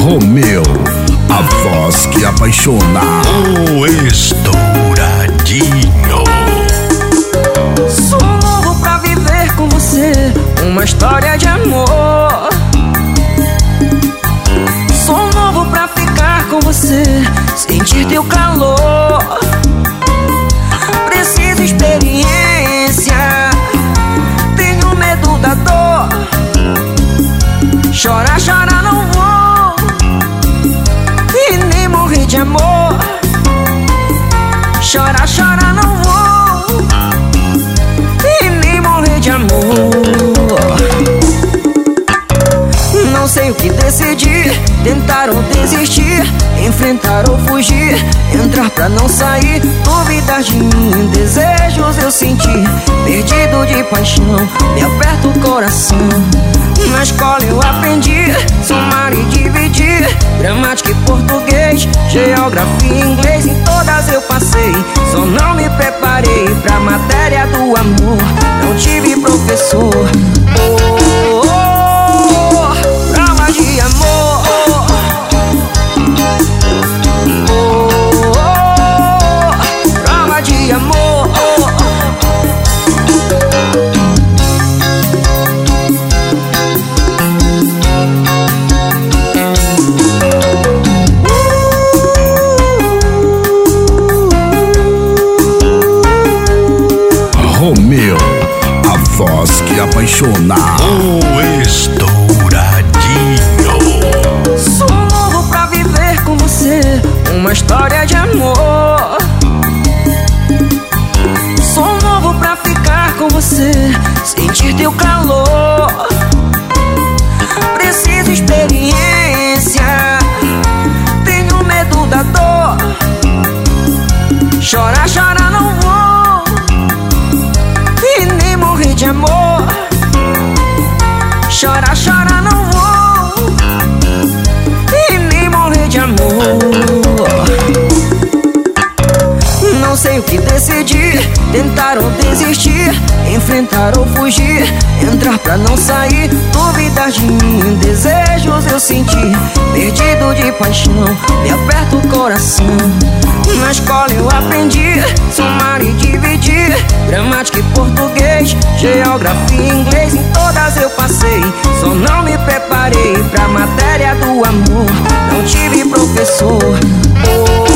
Romeu, a voz que apaixona. O Estouradinho. Sou novo pra viver com você uma história de amor. Sou novo pra ficar com você, sentir teu calor. Enfrentar ou fugir, entrar pra não sair, duvidar de mim, desejos eu senti, perdido de paixão, me aperta o coração. Na escola eu aprendi somar e dividir, gramática e português, geografia e inglês, em todas eu passei, só não me preparei pra matéria do amor, voz que apaixona. O Estouradinho. Sei o que decidir, tentar ou desistir, enfrentar ou fugir, entrar pra não sair, duvidar de mim, desejos eu senti, perdido de paixão, me aperta o coração. Na escola eu aprendi somar e dividir, gramática e português, geografia e inglês, em todas eu passei, só não me preparei pra matéria do amor, não tive professor. Oh,